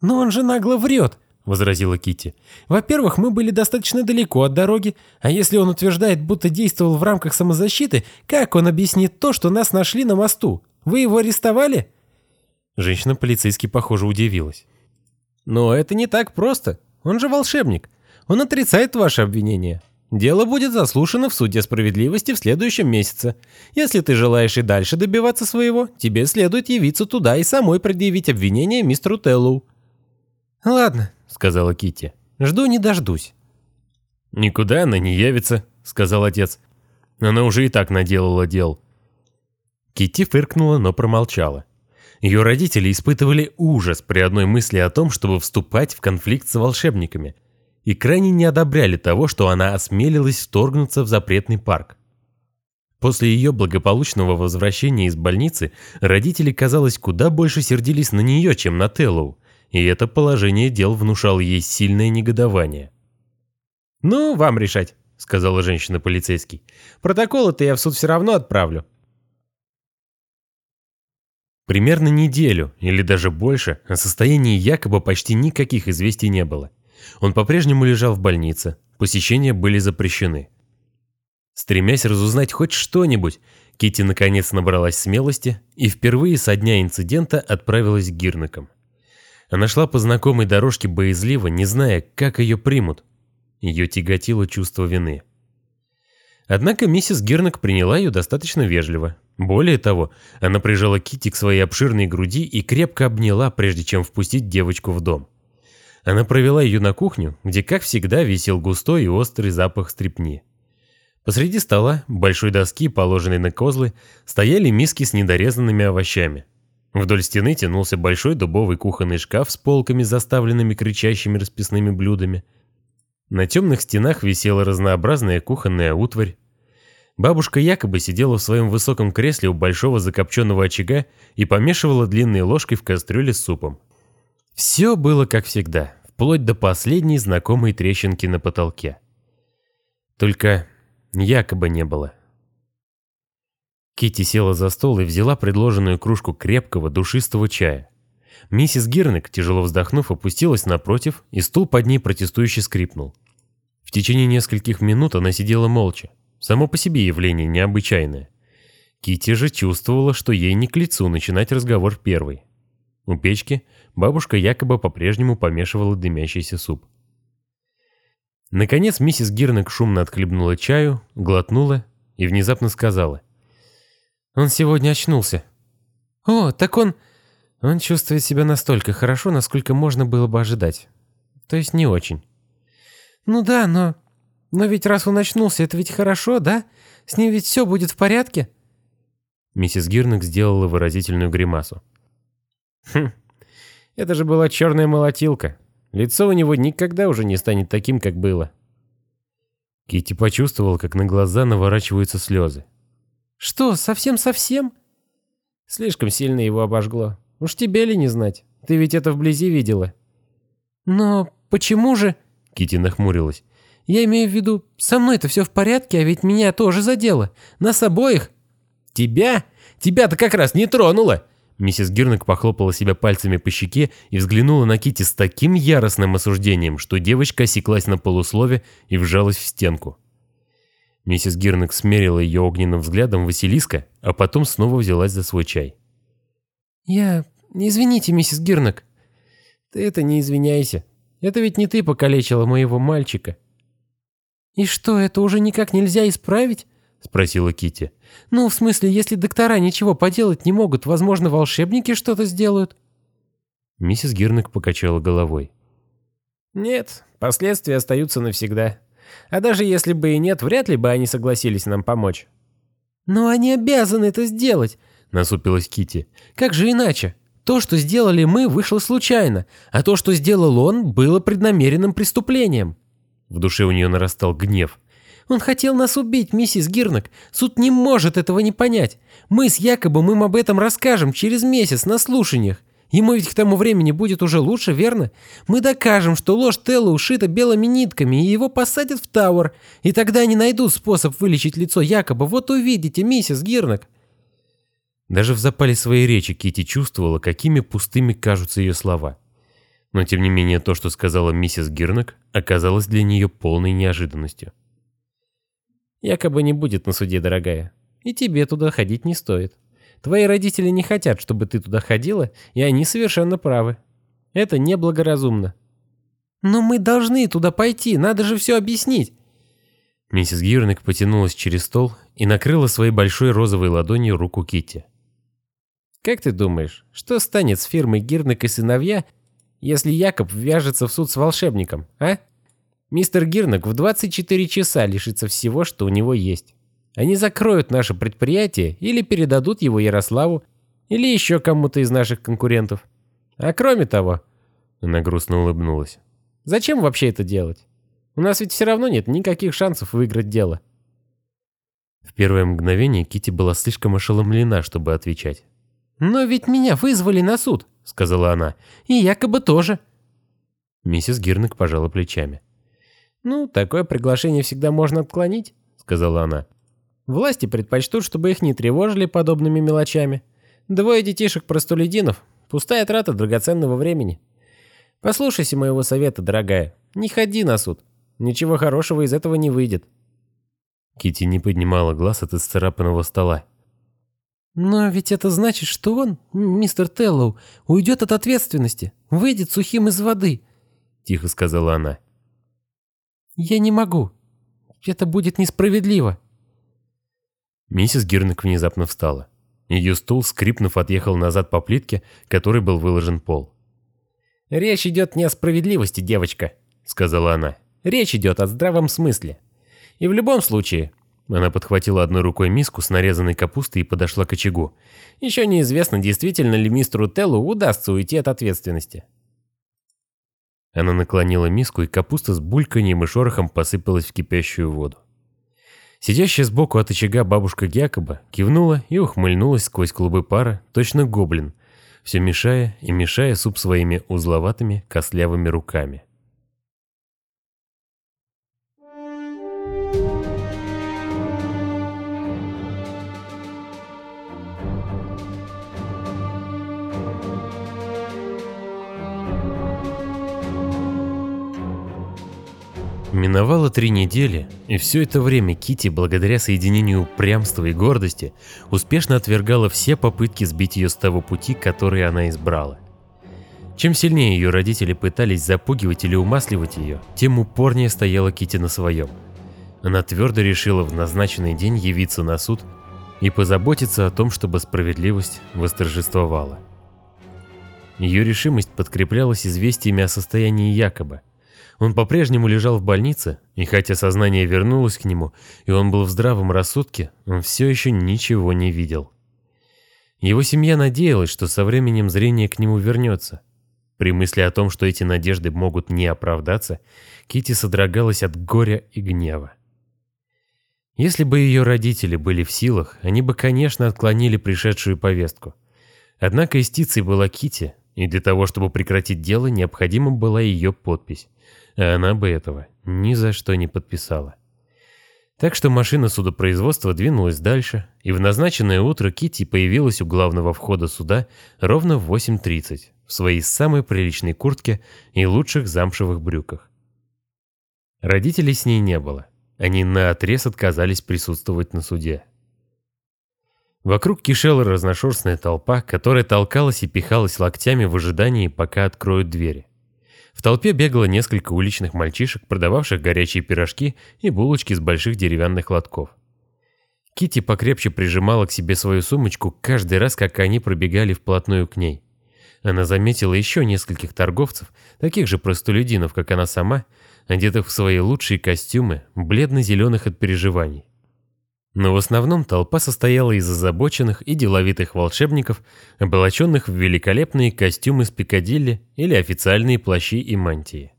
«Но он же нагло врет», — возразила Кити. «Во-первых, мы были достаточно далеко от дороги, а если он утверждает, будто действовал в рамках самозащиты, как он объяснит то, что нас нашли на мосту? Вы его арестовали?» Женщина-полицейский, похоже, удивилась. «Но это не так просто. Он же волшебник. Он отрицает ваше обвинение. Дело будет заслушано в суде справедливости в следующем месяце. Если ты желаешь и дальше добиваться своего, тебе следует явиться туда и самой предъявить обвинение мистеру Теллоу». «Ладно», — сказала Кити. «Жду не дождусь». «Никуда она не явится», — сказал отец. «Она уже и так наделала дел». Кити фыркнула, но промолчала. Ее родители испытывали ужас при одной мысли о том, чтобы вступать в конфликт с волшебниками — и крайне не одобряли того, что она осмелилась вторгнуться в запретный парк. После ее благополучного возвращения из больницы родители, казалось, куда больше сердились на нее, чем на Теллоу, и это положение дел внушало ей сильное негодование. «Ну, вам решать», — сказала женщина-полицейский. «Протоколы-то я в суд все равно отправлю». Примерно неделю, или даже больше, о состоянии якобы почти никаких известий не было. Он по-прежнему лежал в больнице, посещения были запрещены. Стремясь разузнать хоть что-нибудь, Кити наконец набралась смелости и впервые со дня инцидента отправилась к Гирнакам. Она шла по знакомой дорожке боязливо, не зная, как ее примут. Ее тяготило чувство вины. Однако миссис Гирнак приняла ее достаточно вежливо. Более того, она прижала Кити к своей обширной груди и крепко обняла, прежде чем впустить девочку в дом. Она провела ее на кухню, где, как всегда, висел густой и острый запах стрепни. Посреди стола, большой доски, положенной на козлы, стояли миски с недорезанными овощами. Вдоль стены тянулся большой дубовый кухонный шкаф с полками, заставленными кричащими расписными блюдами. На темных стенах висела разнообразная кухонная утварь. Бабушка якобы сидела в своем высоком кресле у большого закопченного очага и помешивала длинной ложкой в кастрюле с супом. Все было как всегда вплоть до последней знакомой трещинки на потолке. Только якобы не было. Кити села за стол и взяла предложенную кружку крепкого, душистого чая. Миссис Гирнек, тяжело вздохнув, опустилась напротив, и стул под ней протестующе скрипнул. В течение нескольких минут она сидела молча. Само по себе явление необычайное. Кити же чувствовала, что ей не к лицу начинать разговор первой. У печки бабушка якобы по-прежнему помешивала дымящийся суп. Наконец миссис Гирнек шумно отхлебнула чаю, глотнула и внезапно сказала. «Он сегодня очнулся». «О, так он...» «Он чувствует себя настолько хорошо, насколько можно было бы ожидать. То есть не очень». «Ну да, но... Но ведь раз он очнулся, это ведь хорошо, да? С ним ведь все будет в порядке?» Миссис Гирнек сделала выразительную гримасу. Хм, это же была черная молотилка. Лицо у него никогда уже не станет таким, как было. Кити почувствовал, как на глаза наворачиваются слезы. «Что, совсем-совсем?» Слишком сильно его обожгло. Уж тебе ли не знать? Ты ведь это вблизи видела. «Но почему же...» Кити нахмурилась. «Я имею в виду, со мной это все в порядке, а ведь меня тоже задело. Нас обоих». «Тебя? Тебя-то как раз не тронуло!» Миссис Гирнек похлопала себя пальцами по щеке и взглянула на Кити с таким яростным осуждением, что девочка осеклась на полуслове и вжалась в стенку. Миссис Гирнек смерила ее огненным взглядом Василиска, а потом снова взялась за свой чай. «Я... Извините, миссис Гирнек». «Ты это не извиняйся. Это ведь не ты покалечила моего мальчика». «И что, это уже никак нельзя исправить?» — спросила Кити. «Ну, в смысле, если доктора ничего поделать не могут, возможно, волшебники что-то сделают?» Миссис Гирнек покачала головой. «Нет, последствия остаются навсегда. А даже если бы и нет, вряд ли бы они согласились нам помочь». «Но они обязаны это сделать», — насупилась Кити. «Как же иначе? То, что сделали мы, вышло случайно, а то, что сделал он, было преднамеренным преступлением». В душе у нее нарастал гнев. Он хотел нас убить, миссис Гирнак. Суд не может этого не понять. Мы с Якобом им об этом расскажем через месяц на слушаниях. Ему ведь к тому времени будет уже лучше, верно? Мы докажем, что ложь Телла ушита белыми нитками, и его посадят в Тауэр. И тогда они найдут способ вылечить лицо Якоба. Вот увидите, миссис Гирнак. Даже в запале своей речи Кити чувствовала, какими пустыми кажутся ее слова. Но тем не менее то, что сказала миссис Гирнак, оказалось для нее полной неожиданностью. «Якобы не будет на суде, дорогая. И тебе туда ходить не стоит. Твои родители не хотят, чтобы ты туда ходила, и они совершенно правы. Это неблагоразумно». «Но мы должны туда пойти, надо же все объяснить». Миссис Гирник потянулась через стол и накрыла своей большой розовой ладонью руку Китти. «Как ты думаешь, что станет с фирмой Гирник и сыновья, если Якоб вяжется в суд с волшебником, а? Мистер Гирник в 24 часа лишится всего, что у него есть. Они закроют наше предприятие или передадут его Ярославу или еще кому-то из наших конкурентов. А кроме того...» Она грустно улыбнулась. «Зачем вообще это делать? У нас ведь все равно нет никаких шансов выиграть дело». В первое мгновение Кити была слишком ошеломлена, чтобы отвечать. «Но ведь меня вызвали на суд», — сказала она. «И якобы тоже». Миссис Гирнек пожала плечами. «Ну, такое приглашение всегда можно отклонить», — сказала она. «Власти предпочтут, чтобы их не тревожили подобными мелочами. Двое детишек-простолюдинов — пустая трата драгоценного времени. Послушайся моего совета, дорогая. Не ходи на суд. Ничего хорошего из этого не выйдет». Кити не поднимала глаз от исцарапанного стола. «Но ведь это значит, что он, мистер Теллоу, уйдет от ответственности, выйдет сухим из воды», — тихо сказала она. «Я не могу. Это будет несправедливо». Миссис Гирнек внезапно встала. Ее стул, скрипнув, отъехал назад по плитке, которой был выложен пол. «Речь идет не о справедливости, девочка», — сказала она. «Речь идет о здравом смысле. И в любом случае, она подхватила одной рукой миску с нарезанной капустой и подошла к очагу. «Еще неизвестно, действительно ли мистеру Теллу удастся уйти от ответственности». Она наклонила миску, и капуста с бульканьем и шорохом посыпалась в кипящую воду. Сидящая сбоку от очага бабушка Якоба кивнула и ухмыльнулась сквозь клубы пара, точно гоблин, все мешая и мешая суп своими узловатыми костлявыми руками. Миновало три недели, и все это время Кити, благодаря соединению упрямства и гордости, успешно отвергала все попытки сбить ее с того пути, который она избрала. Чем сильнее ее родители пытались запугивать или умасливать ее, тем упорнее стояла Кити на своем. Она твердо решила в назначенный день явиться на суд и позаботиться о том, чтобы справедливость восторжествовала. Ее решимость подкреплялась известиями о состоянии Якоба, он по-прежнему лежал в больнице, и хотя сознание вернулось к нему, и он был в здравом рассудке, он все еще ничего не видел. Его семья надеялась, что со временем зрение к нему вернется. При мысли о том, что эти надежды могут не оправдаться, Кити содрогалась от горя и гнева. Если бы ее родители были в силах, они бы, конечно, отклонили пришедшую повестку. Однако истицей была Кити, и для того, чтобы прекратить дело, необходима была ее подпись а она бы этого ни за что не подписала. Так что машина судопроизводства двинулась дальше, и в назначенное утро Кити появилась у главного входа суда ровно в 8.30 в своей самой приличной куртке и лучших замшевых брюках. Родителей с ней не было. Они наотрез отказались присутствовать на суде. Вокруг кишела разношерстная толпа, которая толкалась и пихалась локтями в ожидании, пока откроют двери. В толпе бегало несколько уличных мальчишек, продававших горячие пирожки и булочки с больших деревянных лотков. Кити покрепче прижимала к себе свою сумочку каждый раз, как они пробегали вплотную к ней. Она заметила еще нескольких торговцев, таких же простолюдинов, как она сама, одетых в свои лучшие костюмы, бледно-зеленых от переживаний. Но в основном толпа состояла из озабоченных и деловитых волшебников, облаченных в великолепные костюмы с пикадилли или официальные плащи и мантии.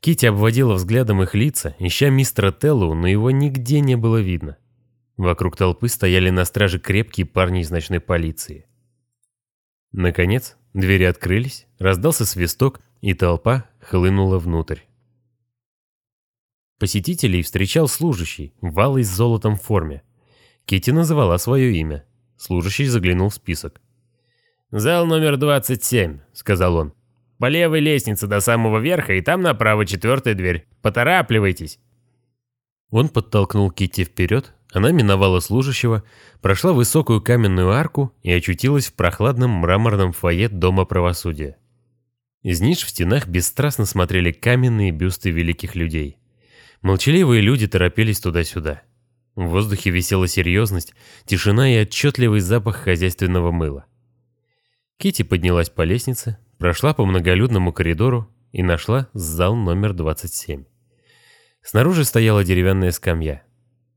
Кити обводила взглядом их лица, ища мистера Теллу, но его нигде не было видно. Вокруг толпы стояли на страже крепкие парни из ночной полиции. Наконец, двери открылись, раздался свисток, и толпа хлынула внутрь. Посетителей встречал служащий, валый с золотом в форме. Кити называла свое имя. Служащий заглянул в список. «Зал номер 27», — сказал он. По левой лестнице до самого верха, и там направо четвертая дверь. Поторапливайтесь!» Он подтолкнул Китти вперед, она миновала служащего, прошла высокую каменную арку и очутилась в прохладном мраморном фойе Дома правосудия. Из ниш в стенах бесстрастно смотрели каменные бюсты великих людей. Молчаливые люди торопились туда-сюда. В воздухе висела серьезность, тишина и отчетливый запах хозяйственного мыла. Кити поднялась по лестнице, прошла по многолюдному коридору и нашла зал номер 27. Снаружи стояла деревянная скамья.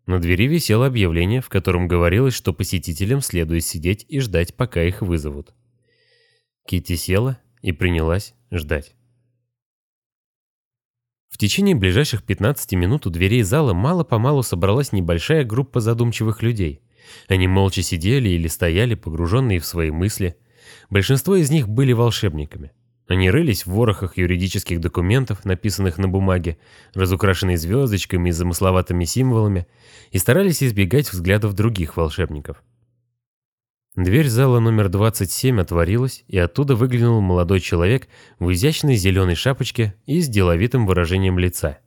На двери висело объявление, в котором говорилось, что посетителям следует сидеть и ждать, пока их вызовут. Кити села и принялась ждать. В течение ближайших 15 минут у дверей зала мало-помалу собралась небольшая группа задумчивых людей. Они молча сидели или стояли, погруженные в свои мысли. Большинство из них были волшебниками. Они рылись в ворохах юридических документов, написанных на бумаге, разукрашенной звездочками и замысловатыми символами, и старались избегать взглядов других волшебников. Дверь зала номер 27 отворилась, и оттуда выглянул молодой человек в изящной зеленой шапочке и с деловитым выражением лица.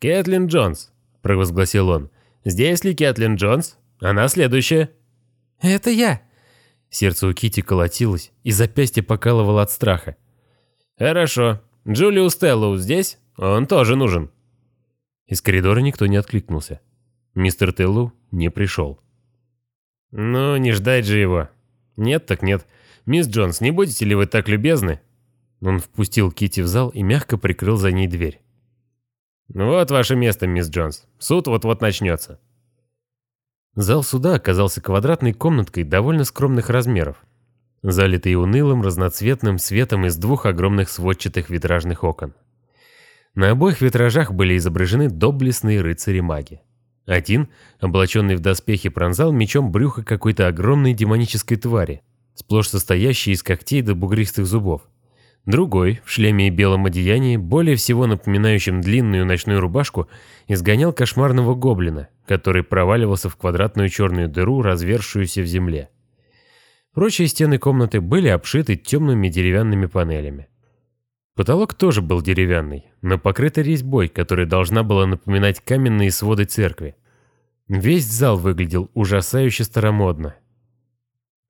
«Кэтлин Джонс», — провозгласил он. «Здесь ли Кэтлин Джонс? Она следующая». «Это я». Сердце у Кити колотилось, и запястье покалывало от страха. «Хорошо. Джулиус Теллоу здесь? Он тоже нужен». Из коридора никто не откликнулся. Мистер Теллоу не пришел. «Ну, не ждать же его». «Нет так нет. Мисс Джонс, не будете ли вы так любезны?» Он впустил Кити в зал и мягко прикрыл за ней дверь. «Вот ваше место, мисс Джонс. Суд вот-вот начнется». Зал суда оказался квадратной комнаткой довольно скромных размеров, залитый унылым разноцветным светом из двух огромных сводчатых витражных окон. На обоих витражах были изображены доблестные рыцари-маги. Один, облаченный в доспехи, пронзал мечом брюхо какой-то огромной демонической твари, сплошь состоящей из когтей до бугристых зубов. Другой, в шлеме и белом одеянии, более всего напоминающем длинную ночную рубашку, изгонял кошмарного гоблина, который проваливался в квадратную черную дыру, развершуюся в земле. Прочие стены комнаты были обшиты темными деревянными панелями. Потолок тоже был деревянный, но покрытый резьбой, которая должна была напоминать каменные своды церкви. Весь зал выглядел ужасающе старомодно.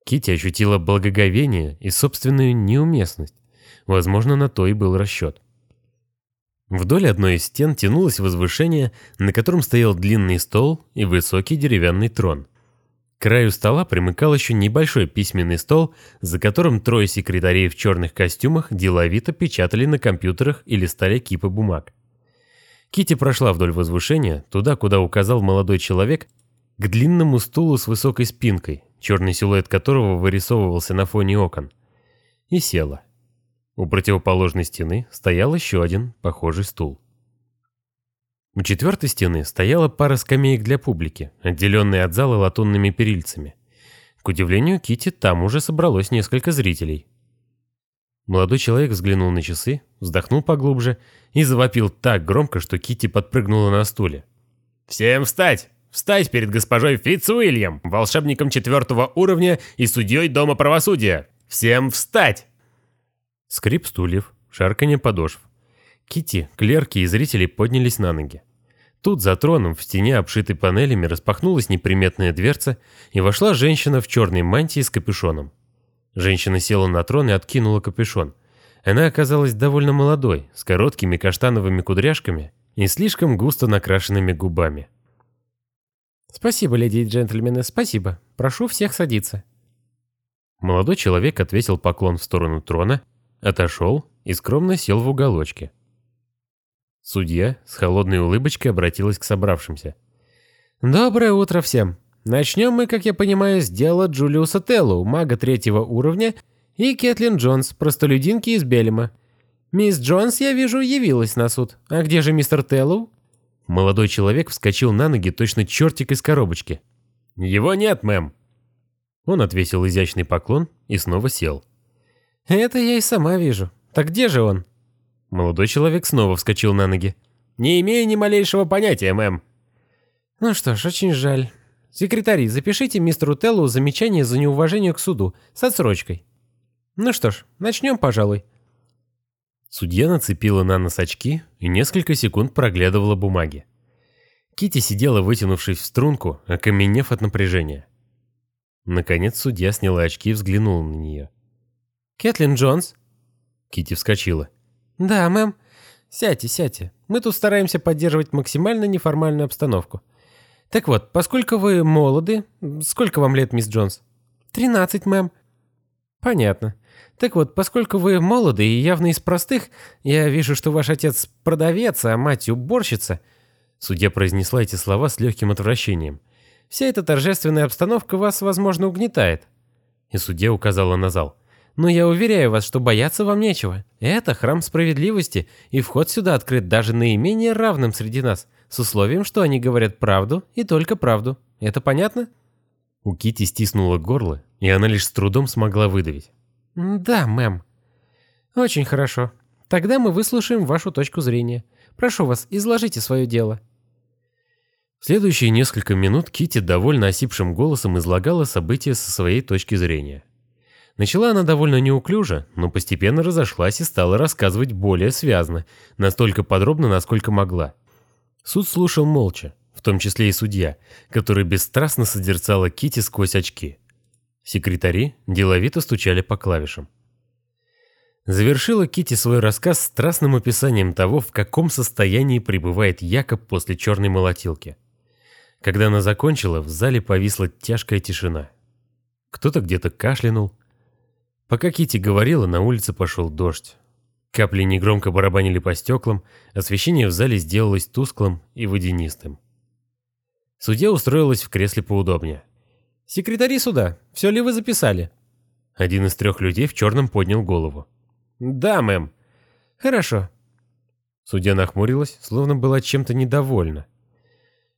Кити ощутила благоговение и собственную неуместность. Возможно, на то и был расчет. Вдоль одной из стен тянулось возвышение, на котором стоял длинный стол и высокий деревянный трон. К краю стола примыкал еще небольшой письменный стол, за которым трое секретарей в черных костюмах деловито печатали на компьютерах и листали кипы бумаг. Кити прошла вдоль возвышения, туда, куда указал молодой человек, к длинному стулу с высокой спинкой, черный силуэт которого вырисовывался на фоне окон, и села. У противоположной стены стоял еще один похожий стул. У четвертой стены стояла пара скамеек для публики, отделенные от зала латунными перильцами. К удивлению Кити, там уже собралось несколько зрителей. Молодой человек взглянул на часы, вздохнул поглубже и завопил так громко, что Кити подпрыгнула на стуле. «Всем встать! Встать перед госпожой Фитцуильям, волшебником четвертого уровня и судьей Дома правосудия! Всем встать!» Скрип стульев, шарканье подошв. Кити, клерки и зрители поднялись на ноги. Тут за троном в стене, обшитой панелями, распахнулась неприметная дверца, и вошла женщина в черной мантии с капюшоном. Женщина села на трон и откинула капюшон. Она оказалась довольно молодой, с короткими каштановыми кудряшками и слишком густо накрашенными губами. «Спасибо, леди и джентльмены, спасибо. Прошу всех садиться». Молодой человек отвесил поклон в сторону трона, отошел и скромно сел в уголочке. Судья с холодной улыбочкой обратилась к собравшимся. «Доброе утро всем. Начнем мы, как я понимаю, с дела Джулиуса Теллоу, мага третьего уровня, и Кэтлин Джонс, простолюдинки из Белема. Мисс Джонс, я вижу, явилась на суд. А где же мистер Теллоу?» Молодой человек вскочил на ноги, точно чертик из коробочки. «Его нет, мэм!» Он отвесил изящный поклон и снова сел. «Это я и сама вижу. Так где же он?» Молодой человек снова вскочил на ноги. «Не имею ни малейшего понятия, мэм». «Ну что ж, очень жаль. Секретари, запишите мистеру Теллу замечание за неуважение к суду с отсрочкой. Ну что ж, начнем, пожалуй». Судья нацепила на нос очки и несколько секунд проглядывала бумаги. Кити сидела, вытянувшись в струнку, окаменев от напряжения. Наконец судья сняла очки и взглянула на нее. «Кэтлин Джонс?» Кити вскочила. «Да, мэм. Сядьте, сядьте. Мы тут стараемся поддерживать максимально неформальную обстановку. Так вот, поскольку вы молоды... Сколько вам лет, мисс Джонс?» «Тринадцать, мэм». «Понятно. Так вот, поскольку вы молоды и явно из простых, я вижу, что ваш отец продавец, а мать уборщица». Судья произнесла эти слова с легким отвращением. «Вся эта торжественная обстановка вас, возможно, угнетает». И судья указала на зал. Но я уверяю вас, что бояться вам нечего. Это храм справедливости, и вход сюда открыт даже наименее равным среди нас, с условием, что они говорят правду и только правду. Это понятно? У Кити стиснуло горло, и она лишь с трудом смогла выдавить. Да, мэм. Очень хорошо. Тогда мы выслушаем вашу точку зрения. Прошу вас, изложите свое дело. В следующие несколько минут Кити довольно осипшим голосом излагала события со своей точки зрения. Начала она довольно неуклюже, но постепенно разошлась и стала рассказывать более связно, настолько подробно, насколько могла. Суд слушал молча, в том числе и судья, который бесстрастно созерцала Кити сквозь очки. Секретари деловито стучали по клавишам. Завершила Кити свой рассказ страстным описанием того, в каком состоянии пребывает Якоб после черной молотилки. Когда она закончила, в зале повисла тяжкая тишина. Кто-то где-то кашлянул, Пока Кити говорила, на улице пошел дождь. Капли негромко барабанили по стеклам, освещение в зале сделалось тусклым и водянистым. Судья устроилась в кресле поудобнее. «Секретари суда, все ли вы записали?» Один из трех людей в черном поднял голову. «Да, мэм». «Хорошо». Судья нахмурилась, словно была чем-то недовольна.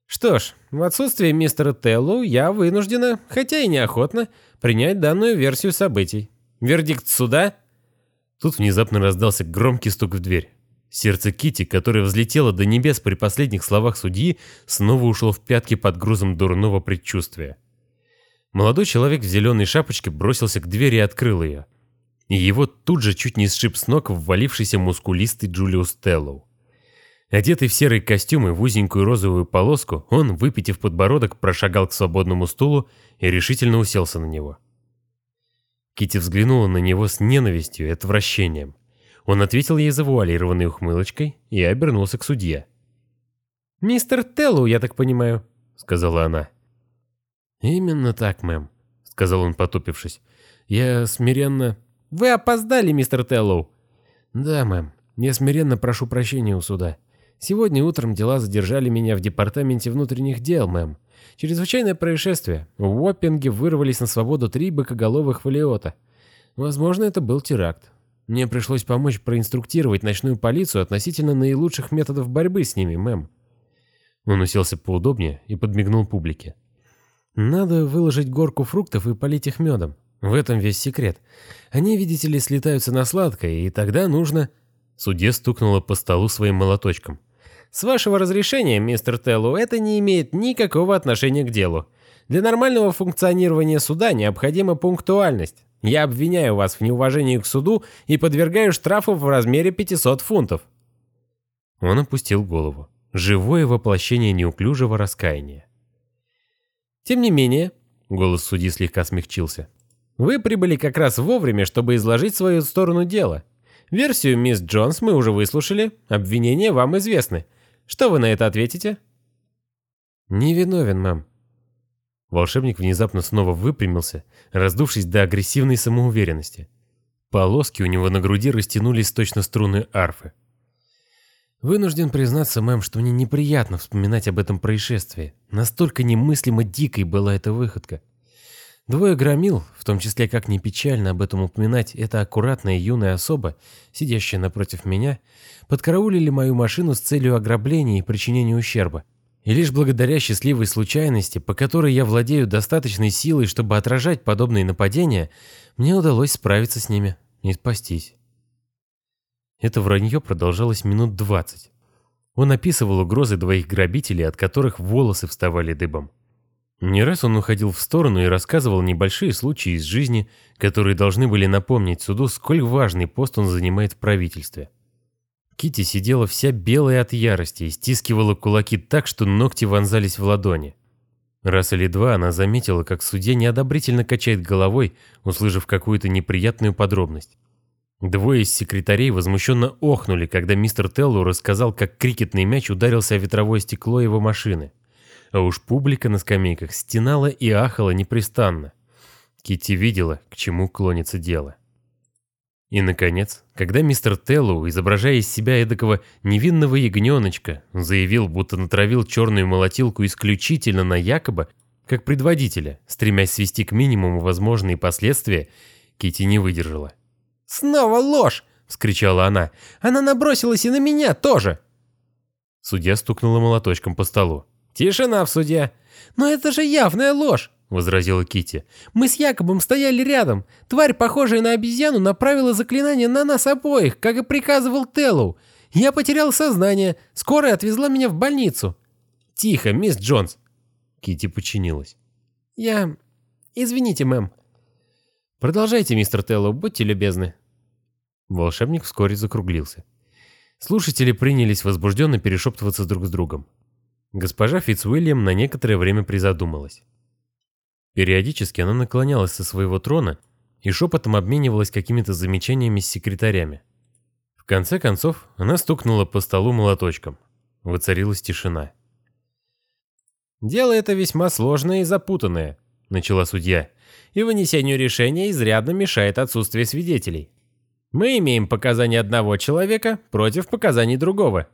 «Что ж, в отсутствие мистера Теллоу я вынуждена, хотя и неохотно, принять данную версию событий. Вердикт суда?» Тут внезапно раздался громкий стук в дверь. Сердце Кити, которое взлетело до небес при последних словах судьи, снова ушло в пятки под грузом дурного предчувствия. Молодой человек в зеленой шапочке бросился к двери и открыл ее. И его тут же чуть не сшиб с ног ввалившийся мускулистый Джулиус Теллоу. Одетый в серый костюм и в узенькую розовую полоску, он, выпитив подбородок, прошагал к свободному стулу и решительно уселся на него. Кити взглянула на него с ненавистью и отвращением. Он ответил ей завуалированной ухмылочкой и обернулся к судье. «Мистер Теллу, я так понимаю», — сказала она. «Именно так, мэм», — сказал он, потупившись. «Я смиренно...» «Вы опоздали, мистер Теллоу». «Да, мэм. Я смиренно прошу прощения у суда. Сегодня утром дела задержали меня в департаменте внутренних дел, мэм. Чрезвычайное происшествие. В Уоппинге вырвались на свободу три быкоголовых валиота. Возможно, это был теракт. Мне пришлось помочь проинструктировать ночную полицию относительно наилучших методов борьбы с ними, мэм. Он уселся поудобнее и подмигнул публике. Надо выложить горку фруктов и полить их медом. В этом весь секрет. Они, видите ли, слетаются на сладкое, и тогда нужно... Судья стукнула по столу своим молоточком. С вашего разрешения, мистер Теллу, это не имеет никакого отношения к делу. Для нормального функционирования суда необходима пунктуальность. Я обвиняю вас в неуважении к суду и подвергаю штрафу в размере 500 фунтов. Он опустил голову. Живое воплощение неуклюжего раскаяния. Тем не менее, голос судьи слегка смягчился. Вы прибыли как раз вовремя, чтобы изложить свою сторону дела. Версию мисс Джонс мы уже выслушали, обвинения вам известны. Что вы на это ответите?» «Невиновен, мам». Волшебник внезапно снова выпрямился, раздувшись до агрессивной самоуверенности. Полоски у него на груди растянулись точно струны арфы. Вынужден признаться, мэм, что мне неприятно вспоминать об этом происшествии. Настолько немыслимо дикой была эта выходка. Двое громил, в том числе, как ни печально об этом упоминать, эта аккуратная юная особа, сидящая напротив меня, подкараулили мою машину с целью ограбления и причинения ущерба. И лишь благодаря счастливой случайности, по которой я владею достаточной силой, чтобы отражать подобные нападения, мне удалось справиться с ними и спастись. Это вранье продолжалось минут двадцать. Он описывал угрозы двоих грабителей, от которых волосы вставали дыбом. Не раз он уходил в сторону и рассказывал небольшие случаи из жизни, которые должны были напомнить суду, сколь важный пост он занимает в правительстве. Кити сидела вся белая от ярости и стискивала кулаки так, что ногти вонзались в ладони. Раз или два она заметила, как судья неодобрительно качает головой, услышав какую-то неприятную подробность. Двое из секретарей возмущенно охнули, когда мистер Теллу рассказал, как крикетный мяч ударился о ветровое стекло его машины. А уж публика на скамейках стенала и ахала непрестанно. Кити видела, к чему клонится дело. И, наконец, когда мистер Теллоу, изображая из себя эдакого невинного ягненочка, заявил, будто натравил черную молотилку исключительно на Якоба, как предводителя, стремясь свести к минимуму возможные последствия, Кити не выдержала. «Снова ложь!» — вскричала она. «Она набросилась и на меня тоже!» Судья стукнула молоточком по столу. «Тишина в суде!» «Но это же явная ложь!» возразила Кити. Мы с Якобом стояли рядом. Тварь, похожая на обезьяну, направила заклинание на нас обоих, как и приказывал Теллоу. Я потерял сознание. Скорая отвезла меня в больницу. Тихо, мисс Джонс. Кити подчинилась. Я... Извините, мэм. Продолжайте, мистер Теллоу, будьте любезны. Волшебник вскоре закруглился. Слушатели принялись возбужденно перешептываться друг с другом. Госпожа Фитцуильям на некоторое время призадумалась. Периодически она наклонялась со своего трона и шепотом обменивалась какими-то замечаниями с секретарями. В конце концов, она стукнула по столу молоточком. Воцарилась тишина. «Дело это весьма сложное и запутанное», — начала судья, «и вынесению решения изрядно мешает отсутствие свидетелей. Мы имеем показания одного человека против показаний другого.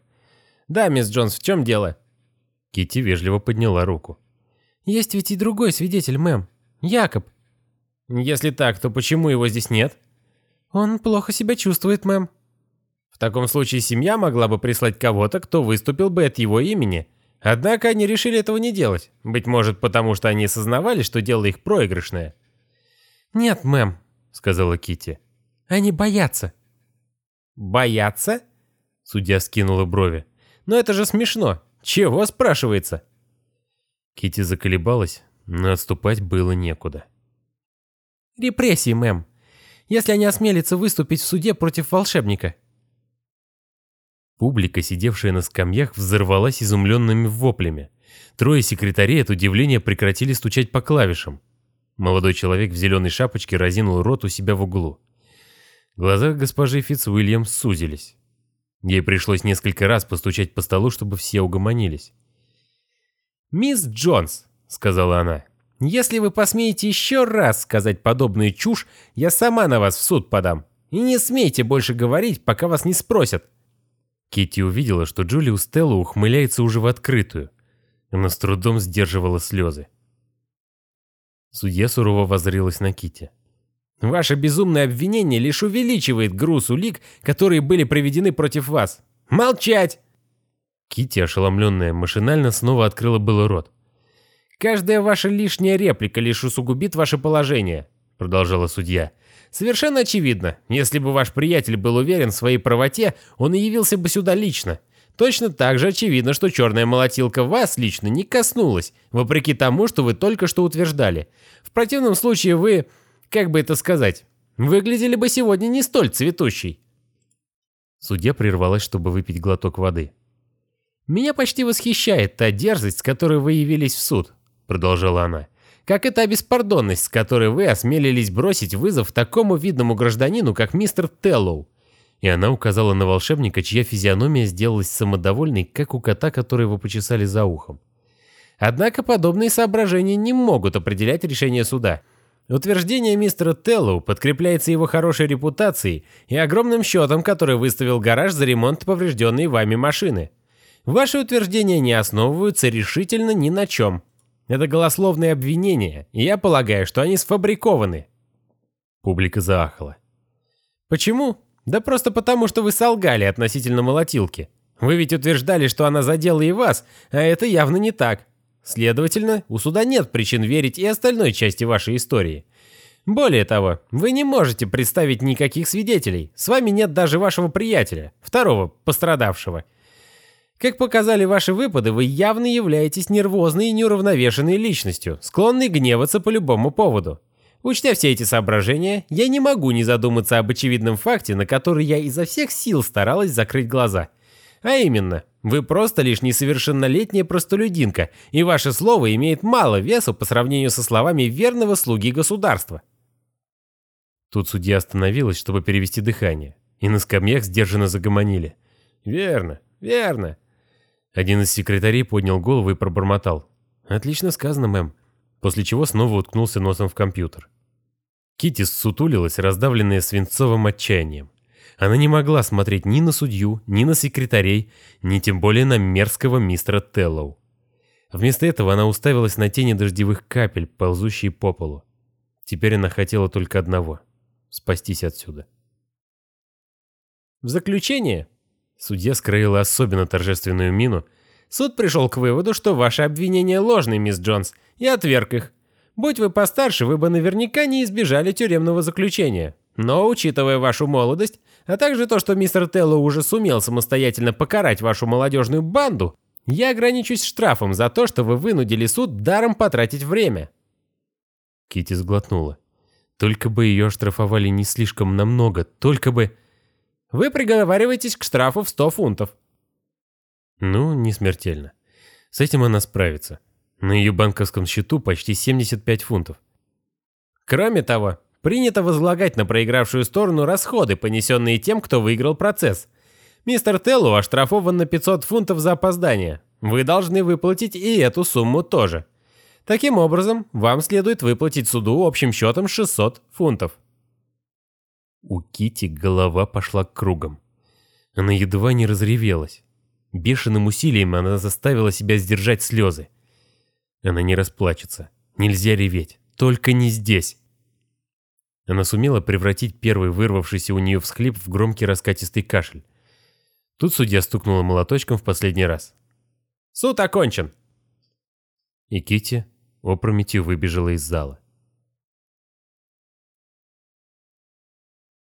Да, мисс Джонс, в чем дело?» Кити вежливо подняла руку. Есть ведь и другой свидетель, мэм. Якоб. Если так, то почему его здесь нет? Он плохо себя чувствует, мэм. В таком случае семья могла бы прислать кого-то, кто выступил бы от его имени. Однако они решили этого не делать. Быть может, потому что они осознавали, что дело их проигрышное. «Нет, мэм», — сказала Кити. «Они боятся». «Боятся?» Судья скинула брови. «Но это же смешно. Чего, спрашивается?» Кити заколебалась, но отступать было некуда. «Репрессии, мэм. Если они осмелятся выступить в суде против волшебника». Публика, сидевшая на скамьях, взорвалась изумленными воплями. Трое секретарей от удивления прекратили стучать по клавишам. Молодой человек в зеленой шапочке разинул рот у себя в углу. Глаза госпожи Фитцуильям сузились. Ей пришлось несколько раз постучать по столу, чтобы все угомонились. «Мисс Джонс», — сказала она, — «если вы посмеете еще раз сказать подобную чушь, я сама на вас в суд подам. И не смейте больше говорить, пока вас не спросят». Кити увидела, что Джулиус Стелла ухмыляется уже в открытую. Она с трудом сдерживала слезы. Судья сурово воззрелась на Кити. «Ваше безумное обвинение лишь увеличивает груз улик, которые были проведены против вас. Молчать!» Кити, ошеломленная, машинально снова открыла было рот. «Каждая ваша лишняя реплика лишь усугубит ваше положение», — продолжала судья. «Совершенно очевидно, если бы ваш приятель был уверен в своей правоте, он и явился бы сюда лично. Точно так же очевидно, что черная молотилка вас лично не коснулась, вопреки тому, что вы только что утверждали. В противном случае вы, как бы это сказать, выглядели бы сегодня не столь цветущей». Судья прервалась, чтобы выпить глоток воды. «Меня почти восхищает та дерзость, с которой вы явились в суд», — продолжала она. «Как и та беспардонность, с которой вы осмелились бросить вызов такому видному гражданину, как мистер Теллоу». И она указала на волшебника, чья физиономия сделалась самодовольной, как у кота, которого почесали за ухом. Однако подобные соображения не могут определять решение суда. Утверждение мистера Теллоу подкрепляется его хорошей репутацией и огромным счетом, который выставил гараж за ремонт поврежденной вами машины. Ваши утверждения не основываются решительно ни на чем. Это голословные обвинения, и я полагаю, что они сфабрикованы. Публика заахала. Почему? Да просто потому, что вы солгали относительно молотилки. Вы ведь утверждали, что она задела и вас, а это явно не так. Следовательно, у суда нет причин верить и остальной части вашей истории. Более того, вы не можете представить никаких свидетелей. С вами нет даже вашего приятеля, второго пострадавшего. Как показали ваши выпады, вы явно являетесь нервозной и неуравновешенной личностью, склонной гневаться по любому поводу. Учтя все эти соображения, я не могу не задуматься об очевидном факте, на который я изо всех сил старалась закрыть глаза. А именно, вы просто лишь несовершеннолетняя простолюдинка, и ваше слово имеет мало весу по сравнению со словами верного слуги государства. Тут судья остановилась, чтобы перевести дыхание, и на скамьях сдержанно загомонили. «Верно, верно». Один из секретарей поднял голову и пробормотал. «Отлично сказано, мэм». После чего снова уткнулся носом в компьютер. Китти сутулилась, раздавленная свинцовым отчаянием. Она не могла смотреть ни на судью, ни на секретарей, ни тем более на мерзкого мистера Теллоу. Вместо этого она уставилась на тени дождевых капель, ползущие по полу. Теперь она хотела только одного — спастись отсюда. В заключение, судья скроила особенно торжественную мину, суд пришел к выводу, что ваши обвинения ложны, мисс Джонс, и отверг их. Будь вы постарше, вы бы наверняка не избежали тюремного заключения. Но, учитывая вашу молодость, а также то, что мистер Телло уже сумел самостоятельно покарать вашу молодежную банду, я ограничусь штрафом за то, что вы вынудили суд даром потратить время». Кити сглотнула. Только бы ее штрафовали не слишком намного, только бы... Вы приговариваетесь к штрафу в 100 фунтов. Ну, не смертельно. С этим она справится. На ее банковском счету почти 75 фунтов. Кроме того, Принято возлагать на проигравшую сторону расходы, понесенные тем, кто выиграл процесс. Мистер Теллу оштрафован на 500 фунтов за опоздание. Вы должны выплатить и эту сумму тоже. Таким образом, вам следует выплатить суду общим счетом 600 фунтов. У Кити голова пошла кругом. Она едва не разревелась. Бешеным усилием она заставила себя сдержать слезы. Она не расплачется. Нельзя реветь. Только не здесь. Она сумела превратить первый вырвавшийся у нее всхлип в громкий раскатистый кашель. Тут судья стукнула молоточком в последний раз. «Суд окончен!» И Кити опрометью выбежала из зала.